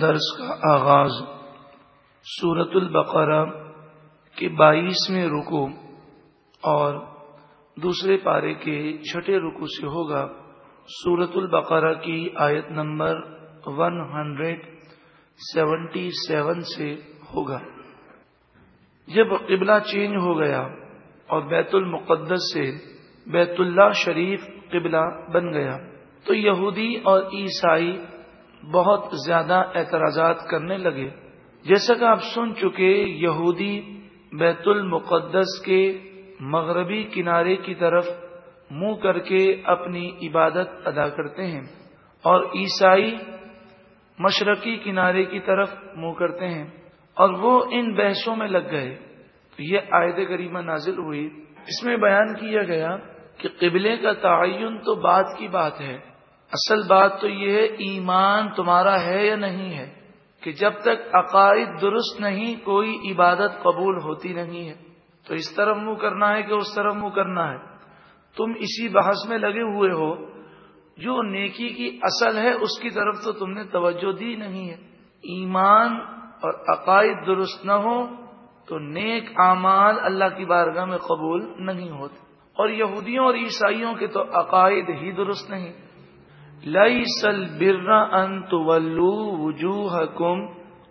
درس کا آغاز سورت البقرہ کے بائیسویں رکو اور دوسرے پارے کے چھٹے رکو سے ہوگا سورت البقرہ کی آیت نمبر ون ہنڈریڈ سیونٹی سیون سے ہوگا۔ جب قبلہ چینج ہو گیا اور بیت المقدس سے بیت اللہ شریف قبلہ بن گیا تو یہودی اور عیسائی بہت زیادہ اعتراضات کرنے لگے۔ جیسا کہ آپ سن چکے یہودی بیت المقدس کے مغربی کنارے کی طرف منہ کر کے اپنی عبادت ادا کرتے ہیں اور عیسائی مشرقی کنارے کی طرف منہ کرتے ہیں اور وہ ان بحثوں میں لگ گئے۔ تو یہ آیت کریمہ نازل ہوئی۔ اس میں بیان کیا گیا کہ قبلے کا تعین تو بات کی بات ہے۔ اصل بات تو یہ ہے، ایمان تمہارا ہے یا نہیں ہے؟ کہ جب تک عقائد درست نہیں، کوئی عبادت قبول ہوتی نہیں ہے۔ تو اس طرف منہ کرنا ہے کہ اس طرف منہ کرنا ہے۔ تم اسی بحث میں لگے ہوئے ہو۔ جو نیکی کی اصل ہے، اس کی طرف تو تم نے توجہ دی نہیں ہے۔ ایمان اور عقائد درست نہ ہو تو نیک اعمال اللہ کی بارگاہ میں قبول نہیں ہوتے۔ اور یہودیوں اور عیسائیوں کے تو عقائد ہی درست نہیں۔ لئی سل برا انت ولو وجوہ کم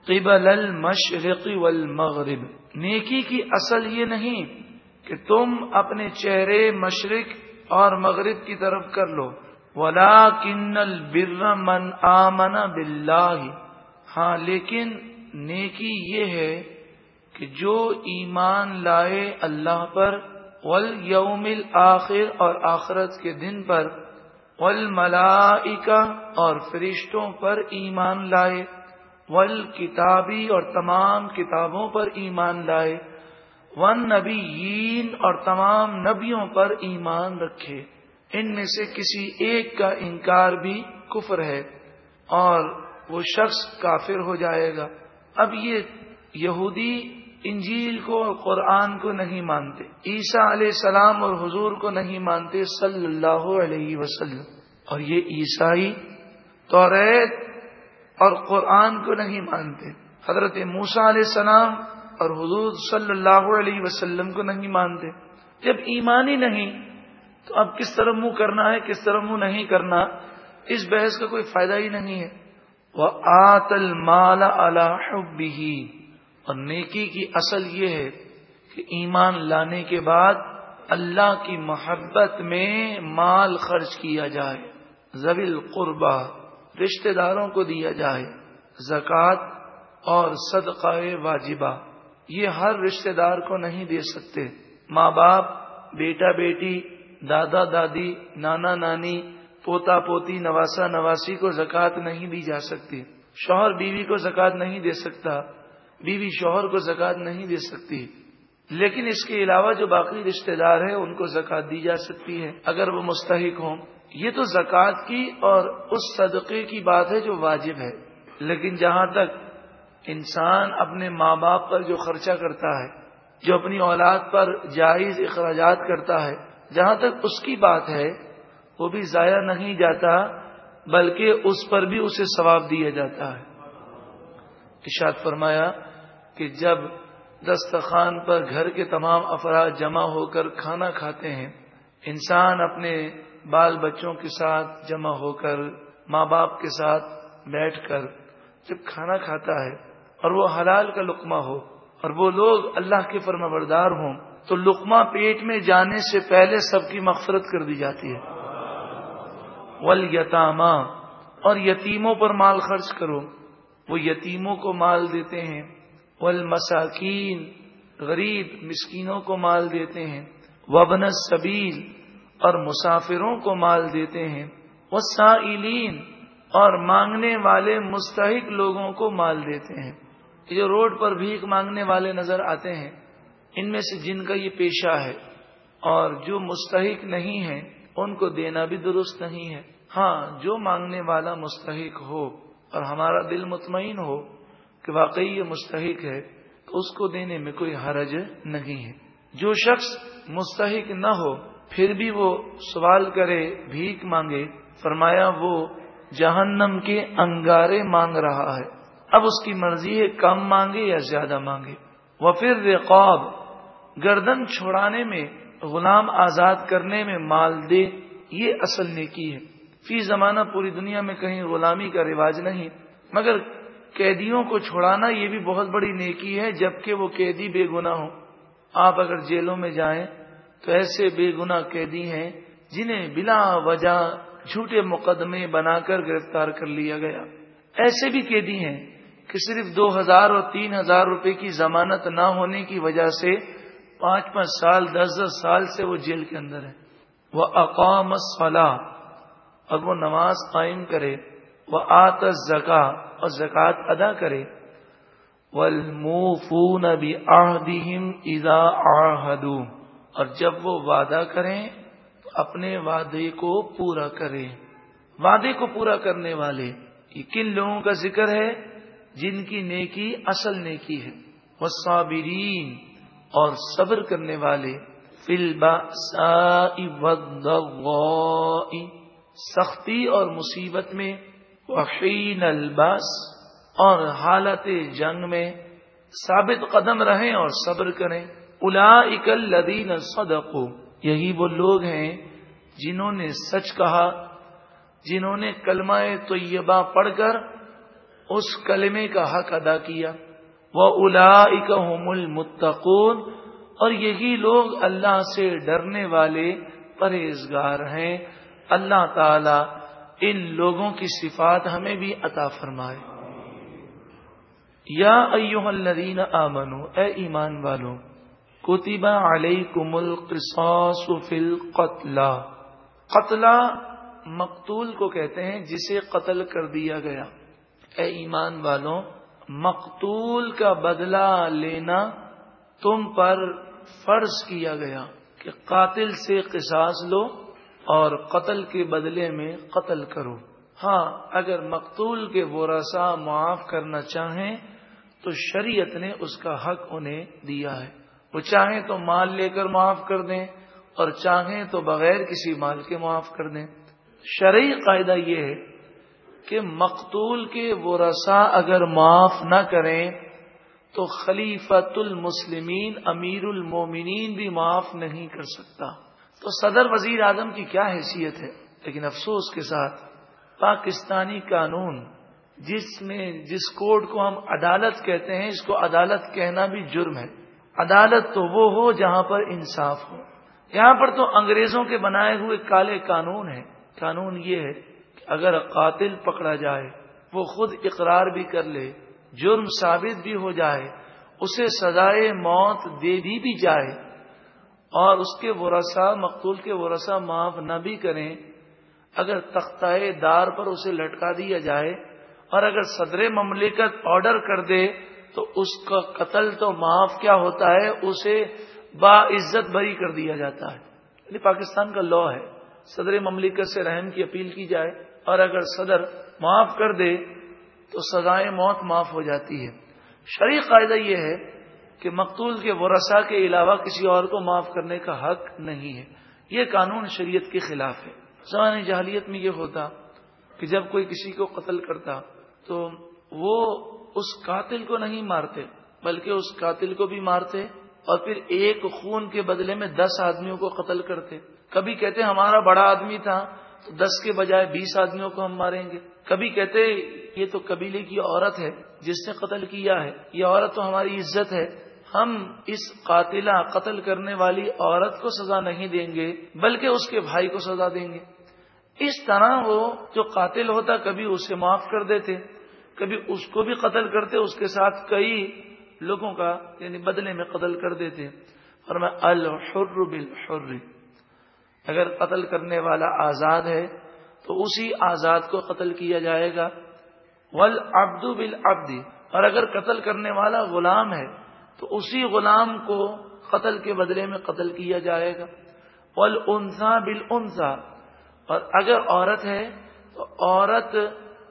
قبل المشرق والمغرب نیکی کی اصل یہ نہیں کہ تم اپنے چہرے مشرق اور مغرب کی طرف کر لو۔ ولا کن البر من آمن باللہ ہاں لیکن نیکی یہ ہے کہ جو ایمان لائے اللہ پر ول یوم آخر اور آخرت کے دن پر والملائکہ اور فرشتوں پر ایمان لائے ول کتابی اور تمام کتابوں پر ایمان لائے ون نبی اور تمام نبیوں پر ایمان رکھے۔ ان میں سے کسی ایک کا انکار بھی کفر ہے اور وہ شخص کافر ہو جائے گا۔ اب یہ یہودی انجیل کو اور قرآن کو نہیں مانتے۔ عیسیٰ علیہ السلام اور حضور کو نہیں مانتے صلی اللہ علیہ وسلم۔ اور یہ عیسائی توریت اور قرآن کو نہیں مانتے۔ حضرت موسا علیہ السلام اور حضور صلی اللہ علیہ وسلم کو نہیں مانتے۔ جب ایمان ہی نہیں، تو اب کس طرح منہ کرنا ہے، کس طرح منہ نہیں کرنا، اس بحث کا کوئی فائدہ ہی نہیں ہے۔ وہ آتل مالا اللہ اور نیکی کی اصل یہ ہے کہ ایمان لانے کے بعد اللہ کی محبت میں مال خرچ کیا جائے زبیل قربا رشتہ داروں کو دیا جائے، زکوٰۃ اور صدقہ واجبہ۔ یہ ہر رشتہ دار کو نہیں دے سکتے۔ ماں باپ، بیٹا بیٹی، دادا دادی، نانا نانی، پوتا پوتی، نواسا نواسی کو زکوٰۃ نہیں دی جا سکتی۔ شوہر بیوی کو زکوٰۃ نہیں دے سکتا۔ بیوی شوہر کو زکات نہیں دے سکتی، لیکن اس کے علاوہ جو باقی رشتہ دار ہیں، ان کو زکات دی جا سکتی ہے۔ اگر وہ مستحق ہوں، یہ تو زکوٰۃ کی اور اس صدقے کی بات ہے جو واجب ہے۔ لیکن جہاں تک انسان اپنے ماں باپ پر جو خرچہ کرتا ہے، جو اپنی اولاد پر جائز اخراجات کرتا ہے، جہاں تک اس کی بات ہے، وہ بھی ضائع نہیں جاتا، بلکہ اس پر بھی اسے ثواب دیا جاتا ہے۔ اشاد فرمایا کہ جب دستخان پر گھر کے تمام افراد جمع ہو کر کھانا کھاتے ہیں، انسان اپنے بال بچوں کے ساتھ جمع ہو کر ماں باپ کے ساتھ بیٹھ کر جب کھانا کھاتا ہے اور وہ حلال کا لقمہ ہو اور وہ لوگ اللہ کے فرما بردار ہوں، تو لقمہ پیٹ میں جانے سے پہلے سب کی مغفرت کر دی جاتی ہے۔ ول یتاما اور یتیموں پر مال خرچ کرو۔ وہ یتیموں کو مال دیتے ہیں والمساکین، غریب مسکینوں کو مال دیتے ہیں وبن سبیل اور مسافروں کو مال دیتے ہیں وہ اور مانگنے والے مستحق لوگوں کو مال دیتے ہیں۔ جو روڈ پر بھیک مانگنے والے نظر آتے ہیں، ان میں سے جن کا یہ پیشہ ہے، اور جو مستحق نہیں ہے ان کو دینا بھی درست نہیں ہے۔ ہاں جو مانگنے والا مستحق ہو اور ہمارا دل مطمئن ہو کہ واقعی یہ مستحق ہے تو اس کو دینے میں کوئی حرج نہیں ہے۔ جو شخص مستحق نہ ہو، پھر بھی وہ سوال کرے، بھیک مانگے، فرمایا وہ جہنم کے انگارے مانگ رہا ہے۔ اب اس کی مرضی ہے کم مانگے یا زیادہ مانگے۔ وہ پھر رقاب گردن چھوڑانے میں، غلام آزاد کرنے میں مال دے، یہ اصل نیکی ہے۔ فی زمانہ پوری دنیا میں کہیں غلامی کا رواج نہیں، مگر قیدیوں کو چھوڑانا یہ بھی بہت بڑی نیکی ہے، جبکہ وہ قیدی بے گنا ہو آپ اگر جیلوں میں جائیں تو ایسے بے گنا قیدی ہیں جنہیں بلا وجہ جھوٹے مقدمے بنا کر گرفتار کر لیا گیا۔ ایسے بھی قیدی ہیں کہ صرف دو ہزار اور تین ہزار روپے کی ضمانت نہ ہونے کی وجہ سے پانچ پانچ سال، دس دس سال سے وہ جیل کے اندر ہے وہ اقام صلاح اور وہ نماز قائم کرے۔ وہ آت زکا اور زکوٰۃ ادا کرے۔ ولمفون ابھی آدیم ادا آدو اور جب وہ وعدہ کریں، تو اپنے وعدے کو پورا کریں۔ وعدے کو پورا کرنے والے، یہ کن لوگوں کا ذکر ہے؟ جن کی نیکی اصل نیکی ہے۔ وہ اور صبر کرنے والے۔ فلبا سختی اور مصیبت میں۔ وحین الباس، اور حالت جنگ میں ثابت قدم رہیں اور صبر کریں۔ الا اکل لدین صدقو یہی وہ لوگ ہیں جنہوں نے سچ کہا، جنہوں نے کلمہ طیبہ پڑھ کر اس کلمے کا حق ادا کیا۔ وہ الا المتقون، اور یہی لوگ اللہ سے ڈرنے والے پرہیزگار ہیں۔ اللہ تعالی ان لوگوں کی صفات ہمیں بھی عطا فرمائے۔ یا ایوہ الذین آمنو، اے ایمان والو کتبہ علیکم القصاص فی القتلہ قتلہ مقتول کو کہتے ہیں، جسے قتل کر دیا گیا۔ اے ایمان والوں مقتول کا بدلہ لینا تم پر فرض کیا گیا کہ قاتل سے قصاص لو۔ اور قتل کے بدلے میں قتل کرو۔ ہاں اگر مقتول کے ورثا معاف کرنا چاہیں تو شریعت نے اس کا حق انہیں دیا ہے۔ وہ چاہیں تو مال لے کر معاف کر دیں اور چاہیں تو بغیر کسی مال کے معاف کر دیں۔ شرعی قاعدہ یہ ہے کہ مقتول کے ورثا اگر معاف نہ کریں تو خلیفت المسلمین، امیر المومنین بھی معاف نہیں کر سکتا۔ تو صدر وزیر اعظم کی کیا حیثیت ہے؟ لیکن افسوس کے ساتھ پاکستانی قانون جس میں جس کوڈ کو ہم عدالت کہتے ہیں، اس کو عدالت کہنا بھی جرم ہے۔ عدالت تو وہ ہو جہاں پر انصاف ہو۔ یہاں پر تو انگریزوں کے بنائے ہوئے کالے قانون ہے قانون یہ ہے کہ اگر قاتل پکڑا جائے، وہ خود اقرار بھی کر لے، جرم ثابت بھی ہو جائے، اسے سزائے موت دے دی بھی جائے۔ اور اس کے ورثا مقتول کے ورثا معاف نہ بھی کریں۔ اگر تختہ دار پر اسے لٹکا دیا جائے اور اگر صدر مملکت آرڈر کر دے تو اس کا قتل تو معاف کیا ہوتا ہے، اسے با عزت بری کر دیا جاتا ہے۔ یعنی پاکستان کا لا ہے۔ صدر مملکت سے رحم کی اپیل کی جائے اور اگر صدر معاف کر دے تو سزائے موت معاف ہو جاتی ہے۔ شرعی قاعدہ یہ ہے کہ مقتول کے ورثہ کے علاوہ کسی اور کو معاف کرنے کا حق نہیں ہے۔ یہ قانون شریعت کے خلاف ہے۔ زمان جہلیت میں یہ ہوتا کہ جب کوئی کسی کو قتل کرتا تو وہ اس قاتل کو نہیں مارتے، بلکہ اس قاتل کو بھی مارتے اور پھر ایک خون کے بدلے میں دس آدمیوں کو قتل کرتے۔ کبھی کہتے ہمارا بڑا آدمی تھا تو دس کے بجائے بیس آدمیوں کو ہم ماریں گے۔ کبھی کہتے یہ تو قبیلے کی عورت ہے جس نے قتل کیا ہے، یہ عورت تو ہماری عزت ہے۔ ہم اس قاتلہ قتل کرنے والی عورت کو سزا نہیں دیں گے، بلکہ اس کے بھائی کو سزا دیں گے۔ اس طرح وہ جو قاتل ہوتا کبھی اسے معاف کر دیتے، کبھی اس کو بھی قتل کرتے، اس کے ساتھ کئی لوگوں کا یعنی بدلے میں قتل کر دیتے۔ اور میں الحر بالحر۔ اگر قتل کرنے والا آزاد ہے، تو اسی آزاد کو قتل کیا جائے گا۔ ول ابدو اور اگر قتل کرنے والا غلام ہے تو اسی غلام کو قتل کے بدلے میں قتل کیا جائے گا۔ پل انسا بل انسا اور اگر عورت ہے تو عورت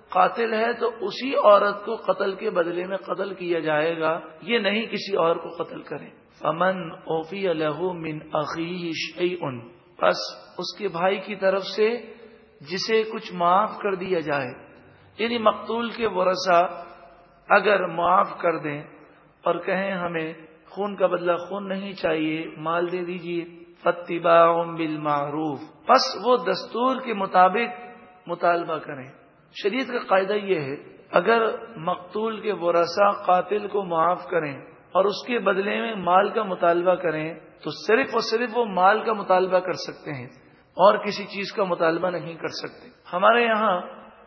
قاتل ہے تو اسی عورت کو قتل کے بدلے میں قتل کیا جائے گا۔ یہ نہیں کسی اور کو قتل کرے امن اوفی الح من عقی ان بس اس کے بھائی کی طرف سے جسے کچھ معاف کر دیا جائے۔ یعنی مقتول کے ورثہ اگر معاف کر دیں اور کہیں ہمیں خون کا بدلہ خون نہیں چاہیے، مال دے دیجیے فتبا بالمعروف۔ بس وہ دستور کے مطابق مطالبہ کریں۔ شریعت کا قاعدہ یہ ہے، اگر مقتول کے ورثہ قاتل کو معاف کریں اور اس کے بدلے میں مال کا مطالبہ کریں، تو صرف اور صرف وہ مال کا مطالبہ کر سکتے ہیں۔ اور کسی چیز کا مطالبہ نہیں کر سکتے۔ ہمارے یہاں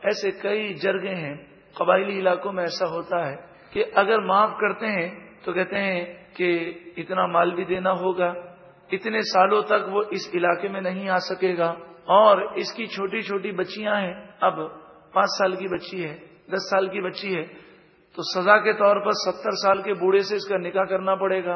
ایسے کئی جرگے ہیں، قبائلی علاقوں میں ایسا ہوتا ہے۔ کہ اگر معاف کرتے ہیں تو کہتے ہیں کہ اتنا مال بھی دینا ہوگا، اتنے سالوں تک وہ اس علاقے میں نہیں آ سکے گا، اور اس کی چھوٹی چھوٹی بچیاں ہیں، اب پانچ سال کی بچی ہے، دس سال کی بچی ہے، تو سزا کے طور پر ستر سال کے بوڑھے سے اس کا نکاح کرنا پڑے گا۔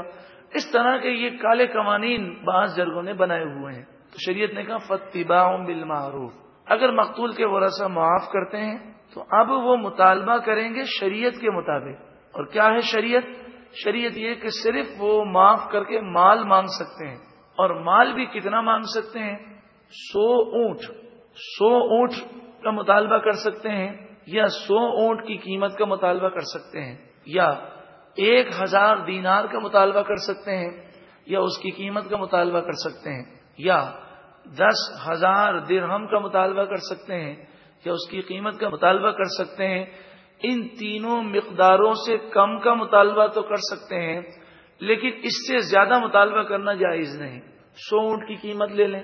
اس طرح کے یہ کالے قوانین بعض جرگوں نے بنائے ہوئے ہیں۔ تو شریعت نے کہا فتبا بالمعروف۔ اگر مقتول کے ورثہ معاف کرتے ہیں، تو اب وہ مطالبہ کریں گے شریعت کے مطابق۔ اور کیا ہے شریعت؟ شریعت یہ کہ صرف وہ معاف کر کے مال مانگ سکتے ہیں۔ اور مال بھی کتنا مانگ سکتے ہیں؟ سو اونٹ سو اونٹ کا مطالبہ کر سکتے ہیں یا سو اونٹ کی قیمت کا مطالبہ کر سکتے ہیں، یا ایک ہزار دینار کا مطالبہ کر سکتے ہیں یا اس کی قیمت کا مطالبہ کر سکتے ہیں، یا دس ہزار درہم کا مطالبہ کر سکتے ہیں یا اس کی قیمت کا مطالبہ کر سکتے ہیں۔ ان تینوں مقداروں سے کم کا مطالبہ تو کر سکتے ہیں، لیکن اس سے زیادہ مطالبہ کرنا جائز نہیں۔ سو اونٹ کی قیمت لے لیں۔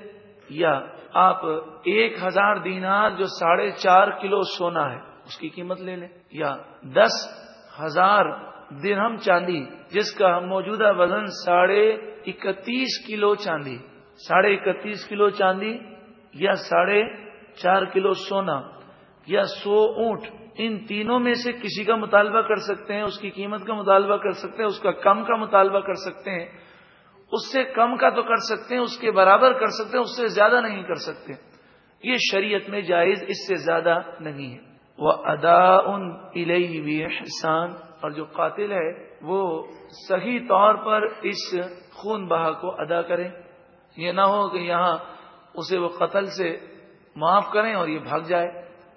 یا آپ ایک ہزار دینار جو ساڑھے چار کلو سونا ہے، اس کی قیمت لے لیں۔ یا دس ہزار درہم چاندی، جس کا موجودہ وزن ساڑھے اکتیس کلو چاندی۔ ساڑھے اکتیس کلو چاندی یا ساڑھے چار کلو سونا۔ یا سو اونٹ ان تینوں میں سے کسی کا مطالبہ کر سکتے ہیں، اس کی قیمت کا مطالبہ کر سکتے ہیں، اس کا کم کا مطالبہ کر سکتے ہیں۔ اس سے کم کا تو کر سکتے ہیں، اس کے برابر کر سکتے ہیں، اس سے زیادہ نہیں کر سکتے۔ یہ شریعت میں جائز اس سے زیادہ نہیں ہے۔ وہ ادا ان احسان اور جو قاتل ہے، وہ صحیح طور پر اس خون بہا کو ادا کریں یہ نہ ہو کہ یہاں اسے وہ قتل سے معاف کریں اور یہ بھاگ جائے۔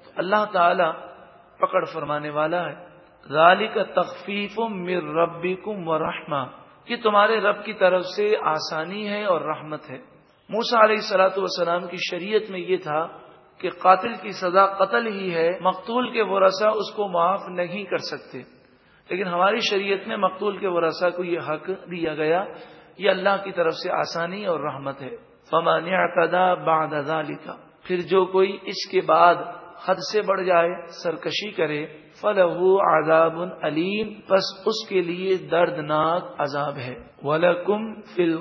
تو اللہ تعالی پکڑ فرمانے والا ہے۔ غالی کا تخفیف مر ربی کم یہ تمہارے رب کی طرف سے آسانی ہے اور رحمت ہے۔ موسا علیہ سلاۃ والسلام کی شریعت میں یہ تھا کہ قاتل کی سزا قتل ہی ہے، مقتول کے ورثہ اس کو معاف نہیں کر سکتے۔ لیکن ہماری شریعت میں مقتول کے ورثہ کو یہ حق دیا گیا یہ اللہ کی طرف سے آسانی اور رحمت ہے۔ فمان بعد ذالک۔ پھر جو کوئی اس کے بعد حد سے بڑھ جائے، سرکشی کرے فل عذاب علیم بس اس کے لیے دردناک عذاب ہے۔ ولکم فل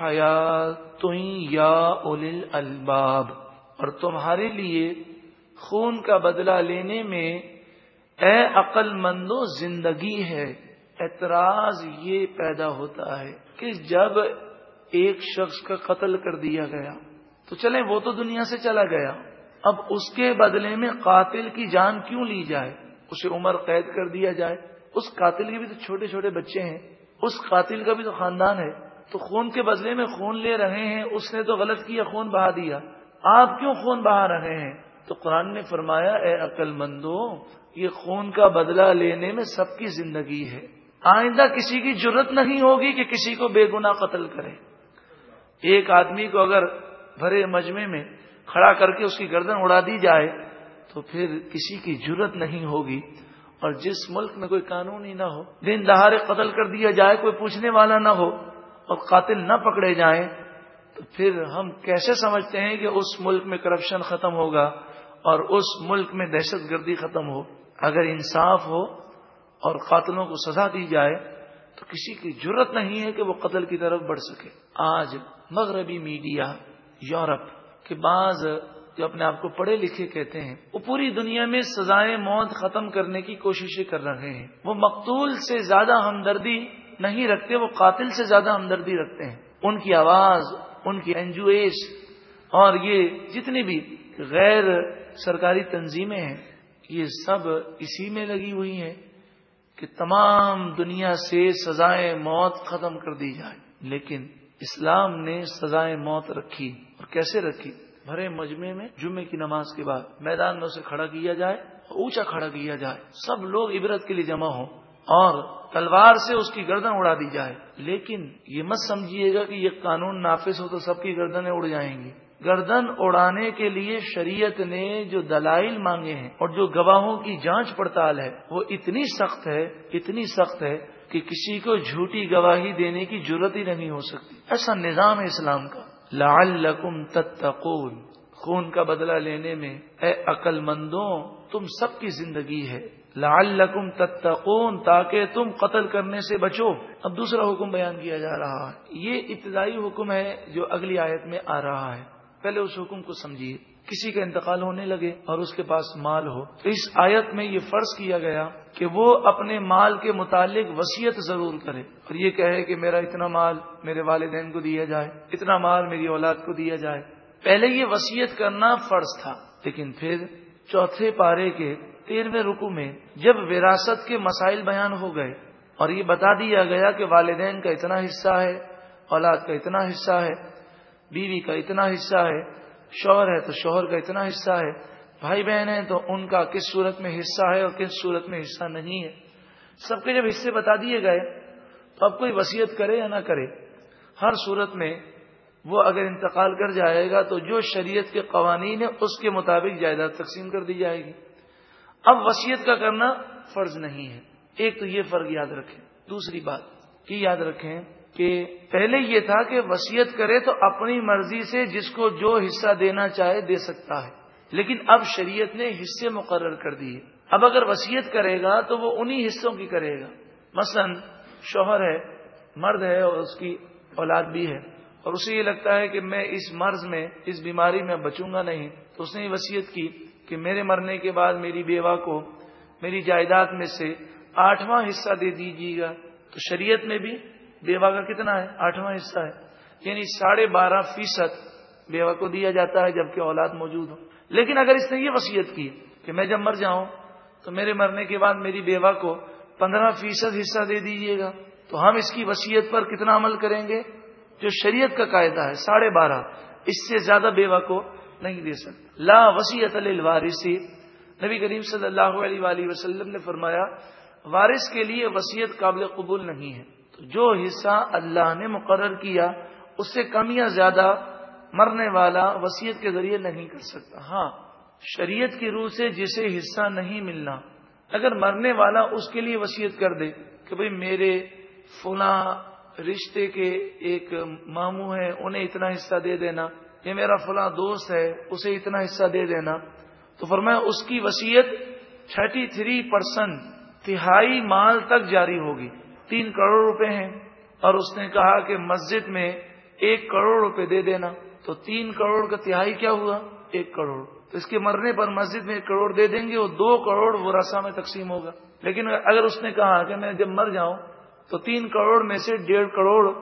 حیات یا الباب اور تمہارے لیے خون کا بدلہ لینے میں اے عقل مندو، زندگی ہے، اعتراض یہ پیدا ہوتا ہے کہ جب ایک شخص کا قتل کر دیا گیا، تو چلیں، وہ تو دنیا سے چلا گیا۔ اب اس کے بدلے میں قاتل کی جان کیوں لی جائے؟ اسے عمر قید کر دیا جائے؟ اس قاتل کے بھی تو چھوٹے چھوٹے بچے ہیں۔ اس قاتل کا بھی تو خاندان ہے۔ تو خون کے بدلے میں خون لے رہے ہیں، اس نے تو غلط کیا، خون بہا دیا۔ آپ کیوں خون بہا رہے ہیں؟ تو قرآن نے فرمایا، اے عقل مندو، یہ خون کا بدلہ لینے میں سب کی زندگی ہے۔ آئندہ کسی کی ضرورت نہیں ہوگی کہ کسی کو بے گنا قتل کرے۔ ایک آدمی کو اگر بھرے مجمے میں کھڑا کر کے اس کی گردن اڑا دی جائے تو پھر کسی کی ضرورت نہیں ہوگی اور جس ملک میں کوئی قانون ہی نہ ہو، دن دہارے قتل کر دیا جائے، کوئی پوچھنے والا نہ ہو اور قاتل نہ پکڑے جائیں، تو پھر ہم کیسے سمجھتے ہیں کہ اس ملک میں کرپشن ختم ہوگا اور اس ملک میں دہشت گردی ختم ہو؟ اگر انصاف ہو اور قاتلوں کو سزا دی جائے تو کسی کی ضرورت نہیں ہے کہ وہ قتل کی طرف بڑھ سکے۔ آج مغربی میڈیا، یورپ کے بعض جو اپنے آپ کو پڑھے لکھے کہتے ہیں، وہ پوری دنیا میں سزائیں موت ختم کرنے کی کوششیں کر رہے ہیں۔ وہ مقتول سے زیادہ ہمدردی نہیں رکھتے، وہ قاتل سے زیادہ ہمدردی رکھتے ہیں۔ ان کی آواز، ان کی اینجویز اور یہ جتنی بھی غیر سرکاری تنظیمیں ہیں، یہ سب اسی میں لگی ہوئی ہیں کہ تمام دنیا سے سزائیں موت ختم کر دی جائے۔ لیکن اسلام نے سزائیں موت رکھی اور کیسے رکھی؟ بھرے مجمے میں جمعے کی نماز کے بعد۔ میدان میں اسے کھڑا کیا جائے اونچا کھڑا کیا جائے۔ سب لوگ عبرت کے لیے جمع ہوں اور تلوار سے اس کی گردن اڑا دی جائے۔ لیکن یہ مت سمجھیے گا کہ یہ قانون نافذ ہو تو سب کی گردنیں اڑ جائیں گی۔ گردن اڑانے کے لیے شریعت نے جو دلائل مانگے ہیں اور جو گواہوں کی جانچ پڑتال ہے، وہ اتنی سخت ہے، اتنی سخت ہے کہ کسی کو جھوٹی گواہی دینے کی ضرورت ہی نہیں ہو سکتی۔ ایسا نظام ہے اسلام کا۔ لعلکم تتقون۔ خون کا بدلہ لینے میں اے عقل مندوں تم سب کی زندگی ہے۔ لعلکم تتقون، تاکہ تم قتل کرنے سے بچو۔ اب دوسرا حکم بیان کیا جا رہا ہے۔ یہ ابتدائی حکم ہے جو اگلی آیت میں آ رہا ہے۔ پہلے اس حکم کو سمجھیے۔ کسی کا انتقال ہونے لگے اور اس کے پاس مال ہو۔ تو اس آیت میں یہ فرض کیا گیا کہ وہ اپنے مال کے متعلق وسیعت ضرور کرے اور یہ کہے کہ میرا اتنا مال میرے والدین کو دیا جائے، اتنا مال میری اولاد کو دیا جائے۔ پہلے یہ وسیعت کرنا فرض تھا، لیکن پھر چوتھے پارے کے تیرہویں رکو میں جب وراثت کے مسائل بیان ہو گئے اور یہ بتا دیا گیا کہ والدین کا اتنا حصہ ہے، اولاد کا اتنا حصہ ہے، بیوی کا اتنا حصہ ہے شوہر ہے تو شوہر کا اتنا حصہ ہے، بھائی بہن ہیں تو ان کا کس صورت میں حصہ ہے اور کس صورت میں حصہ نہیں ہے۔ سب کے جب حصے بتا دیے گئے، تو اب کوئی وسیعت کرے یا نہ کرے، ہر صورت میں وہ اگر انتقال کر جائے گا تو جو شریعت کے قوانین ہے اس کے مطابق جائیداد تقسیم کر دی جائے گی۔ اب وسیعت کا کرنا فرض نہیں ہے۔ ایک تو یہ فرق یاد رکھیں۔ دوسری بات کی یاد رکھیں کہ پہلے یہ تھا کہ وسیعت کرے تو اپنی مرضی سے جس کو جو حصہ دینا چاہے دے سکتا ہے۔ لیکن اب شریعت نے حصے مقرر کر دیے۔ اب اگر وسیعت کرے گا تو وہ انہی حصوں کی کرے گا۔ مثلا شوہر ہے، مرد ہے اور اس کی اولاد بھی ہے۔ اور اسے یہ لگتا ہے کہ میں اس مرض میں، اس بیماری میں بچوں گا نہیں۔ تو اس نے یہ وسیعت کی کہ میرے مرنے کے بعد میری بیوہ کو میری جائیداد میں سے آٹھواں حصہ دے دیجیے گا۔ تو شریعت میں بھی بیوہ کا کتنا ہے؟ آٹھواں حصہ ہے۔ یعنی ساڑھے بارہ فیصد بیوہ کو دیا جاتا ہے جبکہ اولاد موجود ہو۔ لیکن اگر اس نے یہ وصیت کی کہ میں جب مر جاؤں تو میرے مرنے کے بعد میری بیوہ کو پندرہ فیصد حصہ دے دیجیے گا، تو ہم اس کی وصیت پر کتنا عمل کریں گے؟ جو شریعت کا قاعدہ ہے، ساڑھے بارہ۔ اس سے زیادہ بیوہ کو نہیں دے سکتے۔ لا وسیعت الوارثی نبی کریم صلی اللہ علیہ وآلہ وسلم نے فرمایا، وارث کے لیے وسیعت قابل قبول نہیں ہے۔ جو حصہ اللہ نے مقرر کیا، اس سے کم یا زیادہ مرنے والا وسیعت کے ذریعے نہیں کر سکتا۔ ہاں شریعت کی روح سے جسے حصہ نہیں ملنا، اگر مرنے والا اس کے لیے وسیعت کر دے کہ بھئی میرے فلاں رشتے کے ایک ماموں ہے انہیں اتنا حصہ دے دینا، یہ میرا فلاں دوست ہے، اسے اتنا حصہ دے دینا، تو فرمایا اس کی وسیعت تھرٹی تھری پرسینٹ تہائی مال تک جاری ہوگی۔ تین کروڑ روپے ہیں۔ اور اس نے کہا کہ مسجد میں ایک کروڑ روپے دے دینا۔ تو تین کروڑ کا تہائی کیا ہوا؟ ایک کروڑ۔ تو اس کے مرنے پر مسجد میں ایک کروڑ دے دیں گے وہ دو کروڑ وہ رسا میں تقسیم ہوگا۔ لیکن اگر اس نے کہا کہ میں جب مر جاؤں تو تین کروڑ میں سے ڈیڑھ کروڑ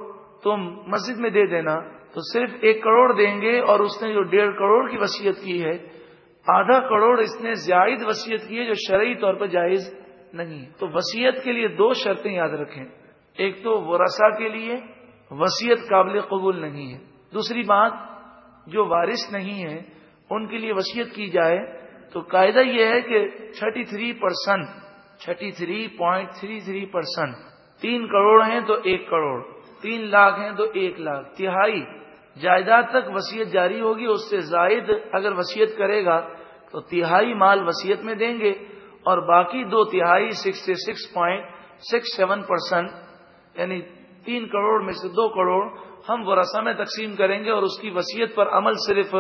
تم مسجد میں دے دینا۔ تو صرف ایک کروڑ دیں گے اور اس نے جو ڈیڑھ کروڑ کی وصیت کی ہے، آدھا کروڑ اس نے زائد وصیت کی ہے جو شرعی طور پر جائز نہیں۔ تو وسیعت کے لیے دو شرطیں یاد رکھیں۔ ایک تو ورثا کے لیے وسیعت قابل قبول نہیں ہے۔ دوسری بات، جو وارث نہیں ہے، ان کے لیے وسیعت کی جائے تو قاعدہ یہ ہے کہ thirty three percent thirty three point three three percent تین کروڑ ہیں تو ایک کروڑ، تین لاکھ ہیں تو ایک لاکھ۔ تہائی، جائیداد تک وسیعت جاری ہوگی، اس سے زائد اگر وسیعت کرے گا تو تہائی مال وسیعت میں دیں گے۔ اور باقی دو تہائی sixty six point six seven percent یعنی تین کروڑ میں سے دو کروڑ ہم ورثہ میں تقسیم کریں گے اور اس کی وسیعت پر عمل صرف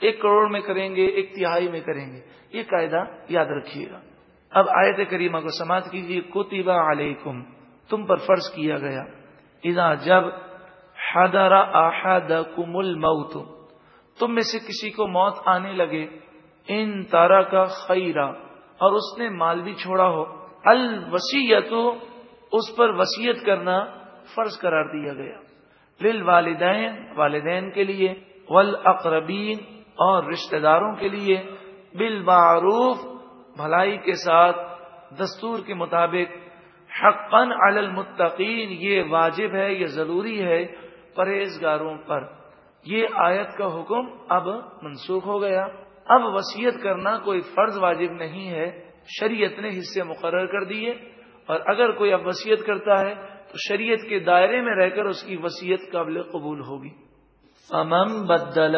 ایک کروڑ میں کریں گے، ایک تہائی میں کریں گے۔ یہ قاعدہ یاد رکھیے گا۔ اب آیت کریمہ کو سماعت کیجیے۔ کوتیبہ علیکم، تم پر فرض کیا گیا۔ اذا جب حدر احد کم الموت، تم میں سے کسی کو موت آنے لگے۔ ان تارا کا خیرہ اور اس نے مال بھی چھوڑا ہو۔ الوسیت اس پر وسیعت کرنا فرض قرار دیا گیا۔ لل والدین والدین کے لیے، والاقربین اور رشتہ داروں کے لیے۔ بالمعروف، بھلائی کے ساتھ، دستور کے مطابق۔ حقن علی المتقین، یہ واجب ہے، یہ ضروری ہے پرہیزگاروں پر۔ یہ آیت کا حکم اب منسوخ ہو گیا۔ اب وسیعت کرنا کوئی فرض واجب نہیں ہے، شریعت نے حصے مقرر کر دیے۔ اور اگر کوئی اب وسیعت کرتا ہے، تو شریعت کے دائرے میں رہ کر اس کی وسیعت قابل قبول ہوگی۔ امم بدل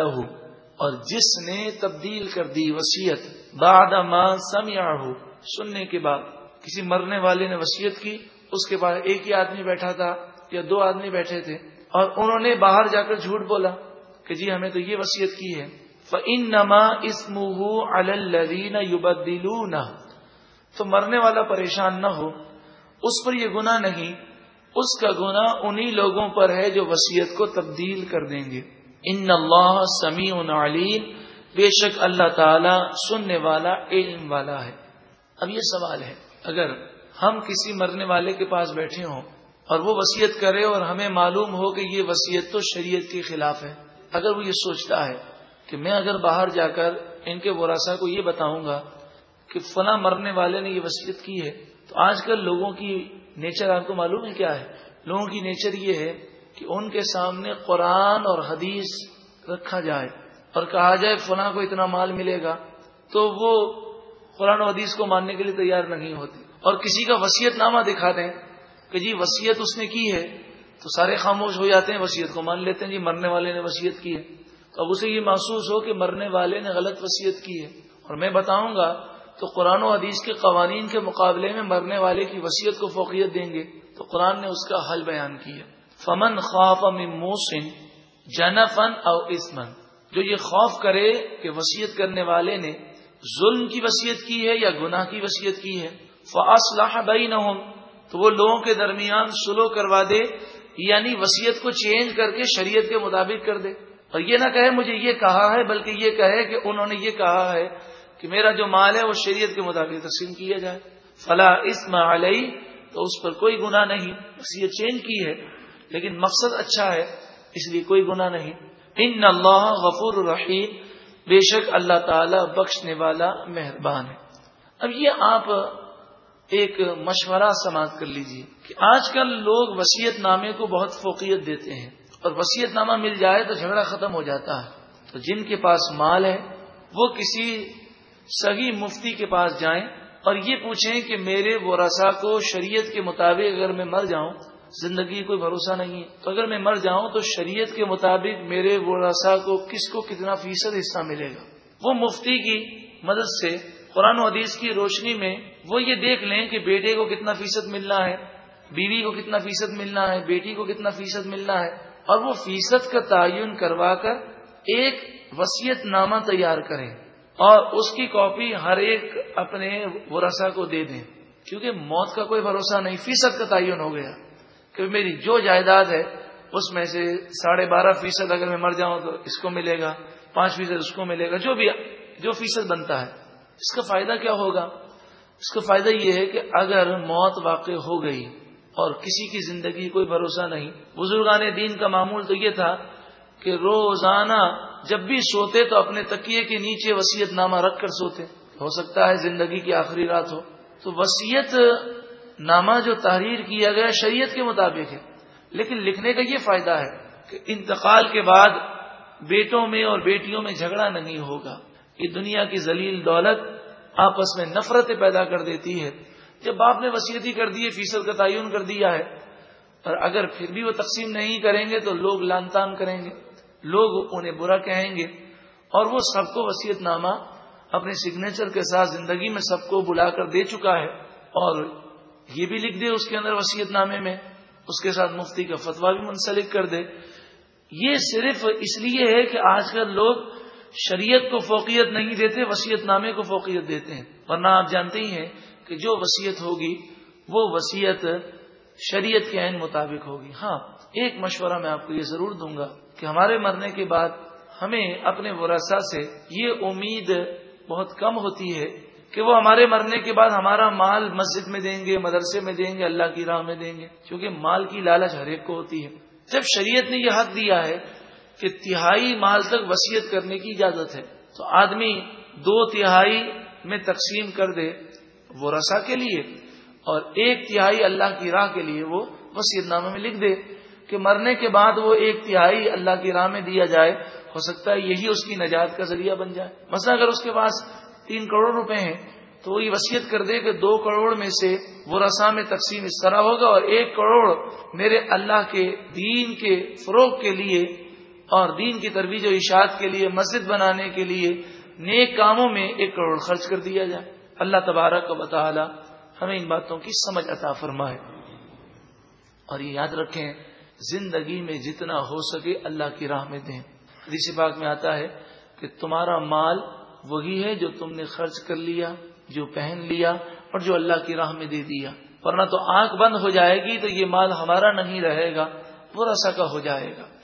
اور جس نے تبدیل کر دی وسیعت بعد ما سمیا ہو سننے کے بعد، کسی مرنے والے نے وسیعت کی، اس کے بعد ایک ہی آدمی بیٹھا تھا یا دو آدمی بیٹھے تھے، اور انہوں نے باہر جا کر جھوٹ بولا کہ جی ہمیں تو یہ وسیعت کی ہے۔ ان نما اس منہ تو مرنے والا پریشان نہ ہو، اس پر یہ گنا نہیں، اس کا گنا انہی لوگوں پر ہے جو وسیعت کو تبدیل کر دیں گے۔ ان اللہ سمیع علیم بے شک اللہ تعالی سننے والا، علم والا ہے۔ اب یہ سوال ہے، اگر ہم کسی مرنے والے کے پاس بیٹھے ہوں اور وہ وسیعت کرے اور ہمیں معلوم ہو کہ یہ وسیعت تو شریعت کے خلاف ہے، اگر وہ یہ سوچتا ہے کہ میں اگر باہر جا کر ان کے وراسا کو یہ بتاؤں گا کہ فلاں مرنے والے نے یہ وصیت کی ہے، تو آج کل لوگوں کی نیچر آپ کو معلوم ہے کیا ہے؟ لوگوں کی نیچر یہ ہے کہ ان کے سامنے قرآن اور حدیث رکھا جائے اور کہا جائے فلاں کو اتنا مال ملے گا تو وہ قرآن و حدیث کو ماننے کے لیے تیار نہیں ہوتی اور کسی کا وسیعت نامہ دکھا دیں کہ جی وسیعت اس نے کی ہے تو سارے خاموش ہو جاتے ہیں وسیعت کو مان لیتے ہیں جی مرنے والے نے وسیعت کی ہے۔ تو اب اسے یہ محسوس ہو کہ مرنے والے نے غلط وسیعت کی ہے۔ اور میں بتاؤں گا تو قرآن و حدیث کے قوانین کے مقابلے میں مرنے والے کی وسیعت کو فوقیت دیں گے۔ تو قرآن نے اس کا حل بیان کیا۔ فمن خوف موسن جن فن او اسمن۔ جو یہ خوف کرے کہ وسیعت کرنے والے نے ظلم کی وسیعت کی ہے یا گناہ کی وسیعت کی ہے فاصلہ بئی نہ تو وہ لوگوں کے درمیان سلو کروا دے یعنی وسیعت کو چینج کر کے شریعت کے مطابق کر دے۔ اور یہ نہ کہے مجھے یہ کہا ہے، بلکہ یہ کہے کہ انہوں نے یہ کہا ہے کہ میرا جو مال ہے وہ شریعت کے مطابق تقسیم کیا جائے۔ فلاں اسم علیہ تو اس پر کوئی گناہ نہیں۔ وسیعت چینج کی ہے، لیکن مقصد اچھا ہے، اس لیے کوئی گناہ نہیں۔ ان اللہ غفور الرحیم، بے شک اللہ تعالی بخشنے والا مہربان ہے۔ اب یہ آپ ایک مشورہ سماعت کر لیجیے کہ آج کل لوگ وسیعت نامے کو بہت فوقیت دیتے ہیں۔ اور وسیعت نامہ مل جائے تو جھگڑا ختم ہو جاتا ہے۔ تو جن کے پاس مال ہے، وہ کسی سگی مفتی کے پاس جائیں اور یہ پوچھیں کہ میرے ورثا کو شریعت کے مطابق اگر میں مر جاؤں، زندگی کوئی بھروسہ نہیں ہے۔ تو اگر میں مر جاؤں تو شریعت کے مطابق میرے ورثا کو کس کو کتنا فیصد حصہ ملے گا؟ وہ مفتی کی مدد سے قرآن و حدیث کی روشنی میں وہ یہ دیکھ لیں کہ بیٹے کو کتنا فیصد ملنا ہے، بیوی کو کتنا فیصد ملنا ہے، بیٹی کو کتنا فیصد ملنا ہے۔ اور وہ فیصد کا تعین کروا کر ایک وسیعت نامہ تیار کریں اور اس کی کاپی ہر ایک اپنے ورثا کو دے دیں۔ کیونکہ موت کا کوئی بھروسہ نہیں، فیصد کا تعین ہو گیا۔ کہ میری جو جائیداد ہے، اس میں سے ساڑھے بارہ فیصد اگر میں مر جاؤں تو اس کو ملے گا، پانچ فیصد اس کو ملے گا، جو بھی، جو فیصد بنتا ہے۔ اس کا فائدہ کیا ہوگا؟ اس کا فائدہ یہ ہے کہ اگر موت واقع ہو گئی اور کسی کی زندگی کوئی بھروسہ نہیں۔ بزرگان دین کا معمول تو یہ تھا کہ روزانہ جب بھی سوتے تو اپنے تکیے کے نیچے وسیعت نامہ رکھ کر سوتے۔ ہو سکتا ہے زندگی کی آخری رات ہو۔ تو وسیعت نامہ جو تحریر کیا گیا شریعت کے مطابق ہے۔ لیکن لکھنے کا یہ فائدہ ہے کہ انتقال کے بعد بیٹوں میں اور بیٹیوں میں جھگڑا نہیں ہوگا۔ یہ دنیا کی ذلیل دولت آپس میں نفرتیں پیدا کر دیتی ہے۔ جب باپ نے وسیعتی کر دی فیصد کا تعین کر دیا ہے، اور اگر پھر بھی وہ تقسیم نہیں کریں گے تو لوگ لان تان کریں گے، لوگ انہیں برا کہیں گے۔ اور وہ سب کو وسیعت نامہ اپنے سگنیچر کے ساتھ زندگی میں سب کو بلا کر دے چکا ہے۔ اور یہ بھی لکھ دے اس کے اندر وسیعت نامے میں، اس کے ساتھ مفتی کا فتوا بھی منسلک کر دے۔ یہ صرف اس لیے ہے کہ آج کل لوگ شریعت کو فوقیت نہیں دیتے وسیعت نامے کو فوقیت دیتے ہیں۔ ورنہ آپ جانتے ہی ہیں کہ جو وسیعت ہوگی، وہ وسیعت شریعت کے عین مطابق ہوگی۔ ہاں ایک مشورہ میں آپ کو یہ ضرور دوں گا کہ ہمارے مرنے کے بعد ہمیں اپنے ورثہ سے یہ امید بہت کم ہوتی ہے کہ وہ ہمارے مرنے کے بعد ہمارا مال مسجد میں دیں گے، مدرسے میں دیں گے، اللہ کی راہ میں دیں گے۔ کیونکہ مال کی لالچ ہر ایک کو ہوتی ہے۔ جب شریعت نے یہ حق دیا ہے کہ تہائی مال تک وسیعت کرنے کی اجازت ہے، تو آدمی دو تہائی میں تقسیم کر دے وہ رسا کے لیے اور ایک تہائی اللہ کی راہ کے لیے وہ وسیعت نامے میں لکھ دے کہ مرنے کے بعد وہ ایک تہائی اللہ کی راہ میں دیا جائے، ہو سکتا ہے یہی اس کی نجات کا ذریعہ بن جائے۔ مثلا اگر اس کے پاس تین کروڑ روپے ہیں، تو وہ یہ وسیعت کر دے کہ دو کروڑ میں سے وہ رسا میں تقسیم اس طرح ہوگا اور ایک کروڑ میرے اللہ کے دین کے فروغ کے لیے اور دین کی ترویج و اشاعت کے لیے، مسجد بنانے کے لیے، نیک کاموں میں ایک کروڑ خرچ کر دیا جائے۔ اللہ تبارک و تعالی ہمیں ان باتوں کی سمجھ عطا فرمائے۔ اور یہ یاد رکھیں، زندگی میں جتنا ہو سکے اللہ کی راہ میں دیں۔ حدیث پاک میں آتا ہے کہ تمہارا مال وہی ہے جو تم نے خرچ کر لیا، جو پہن لیا اور جو اللہ کی راہ میں دے دیا۔ ورنہ تو آنکھ بند ہو جائے گی تو یہ مال ہمارا نہیں رہے گا وہ رسا کا ہو جائے گا۔